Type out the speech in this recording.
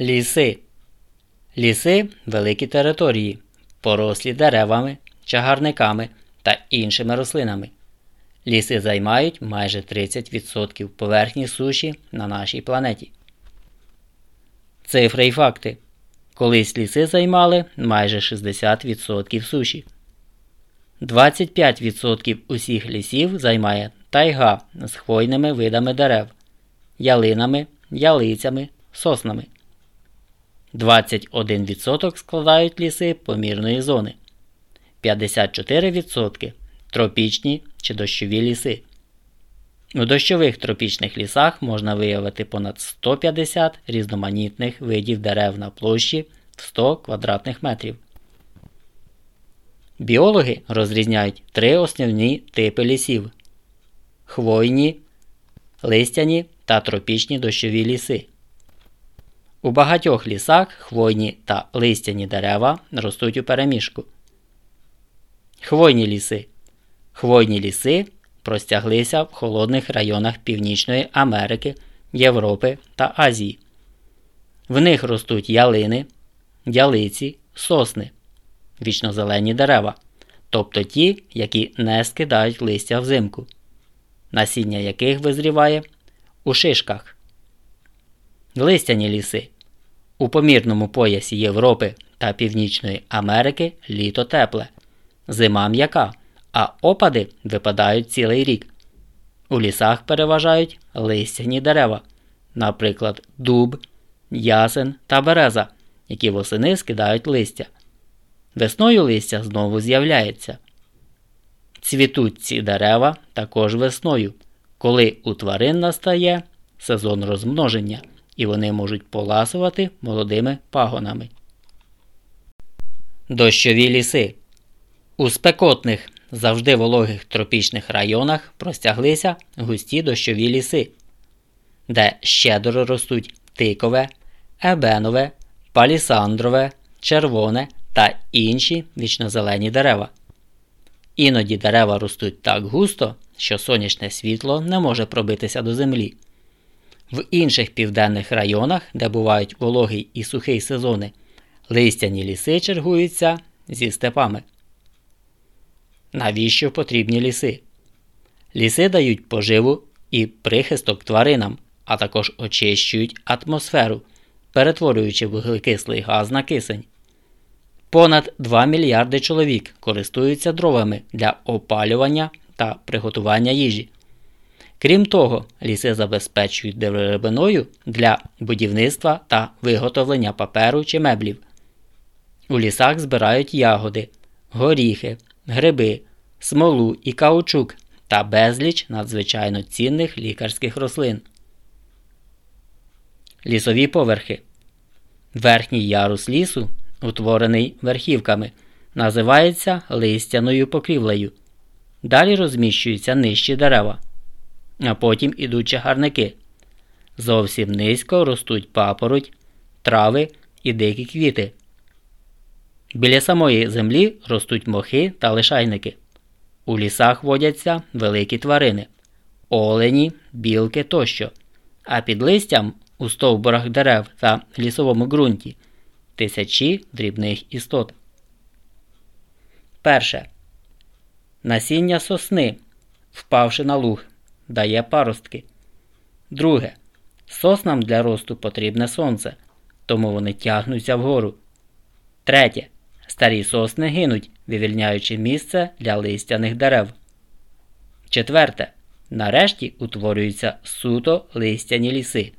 Ліси. Ліси великі території, порослі деревами, чагарниками та іншими рослинами. Ліси займають майже 30% поверхні суші на нашій планеті. Цифри і факти. Колись ліси займали майже 60% суші. 25% усіх лісів займає тайга з хвойними видами дерев, ялинами, ялицями, соснами. 21% складають ліси помірної зони, 54% тропічні чи дощові ліси. У дощових тропічних лісах можна виявити понад 150 різноманітних видів дерев на площі в 100 квадратних метрів. Біологи розрізняють три основні типи лісів: хвойні, листяні та тропічні дощові ліси. У багатьох лісах хвойні та листяні дерева ростуть у переміжку. Хвойні ліси. Хвойні ліси простяглися в холодних районах Північної Америки, Європи та Азії. В них ростуть ялини, ялиці, сосни, вічнозелені дерева, тобто ті, які не скидають листя взимку, насіння яких визріває у шишках. Листяні ліси. У помірному поясі Європи та Північної Америки літо тепле, зима м'яка, а опади випадають цілий рік. У лісах переважають листяні дерева, наприклад, дуб, ясен та береза, які восени скидають листя. Весною листя знову з'являється. Цвітуть ці дерева також весною, коли у тварин настає сезон розмноження і вони можуть поласувати молодими пагонами. Дощові ліси. У спекотних, завжди вологих тропічних районах простяглися густі дощові ліси, де щедро ростуть тикове, ебенове, палісандрове, червоне та інші вічнозелені дерева. Іноді дерева ростуть так густо, що сонячне світло не може пробитися до землі. В інших південних районах, де бувають вологий і сухий сезони, листяні ліси чергуються зі степами. Навіщо потрібні ліси? Ліси дають поживу і прихисток тваринам, а також очищують атмосферу, перетворюючи вуглекислий газ на кисень. Понад 2 мільярди чоловік користуються дровами для опалювання та приготування їжі. Крім того, ліси забезпечують деревиною для будівництва та виготовлення паперу чи меблів. У лісах збирають ягоди, горіхи, гриби, смолу і каучук та безліч надзвичайно цінних лікарських рослин. Лісові поверхи. Верхній ярус лісу, утворений верхівками, називається листяною покрівлею. Далі розміщуються нижчі дерева а потім ідуть чагарники. Зовсім низько ростуть папороть, трави і дикі квіти. Біля самої землі ростуть мохи та лишайники. У лісах водяться великі тварини, олені, білки тощо, а під листям у стовбурах дерев та лісовому ґрунті тисячі дрібних істот. Перше. Насіння сосни, впавши на луг, дає паростки. Друге. Соснам для росту потрібне сонце, тому вони тягнуться вгору. Третє. Старі сосни гинуть, вивільняючи місце для листяних дерев. Четверте. Нарешті утворюються суто листяні ліси.